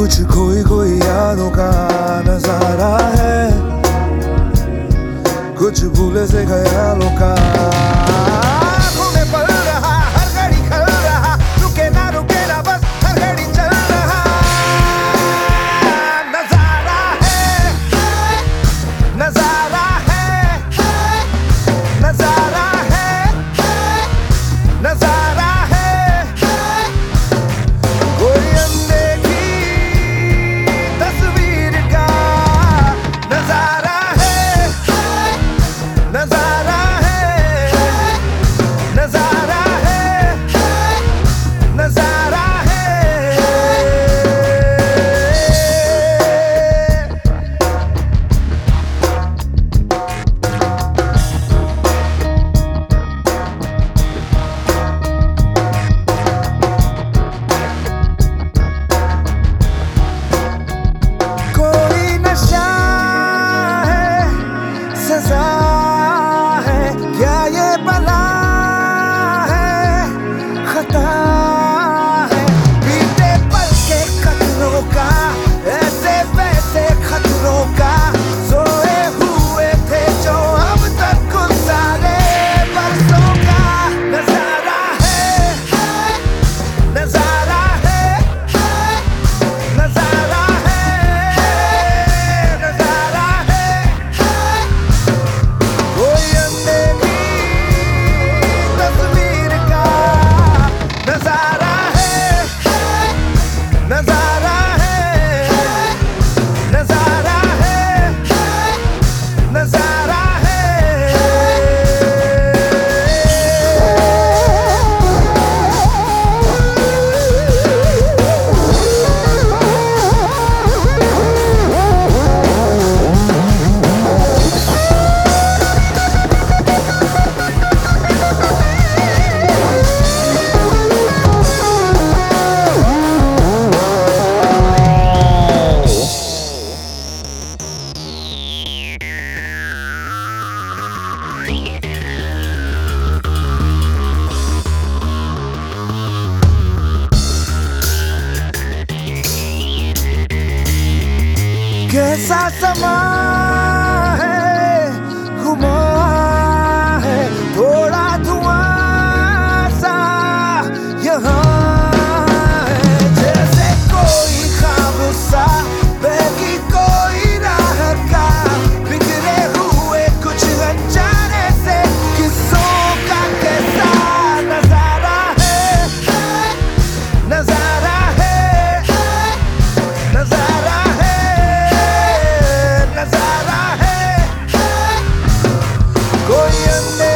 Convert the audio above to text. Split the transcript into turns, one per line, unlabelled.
कुछ खोई खोई यादों का नज़ारा है। कुछ भूले से ख्यालों का sama Italian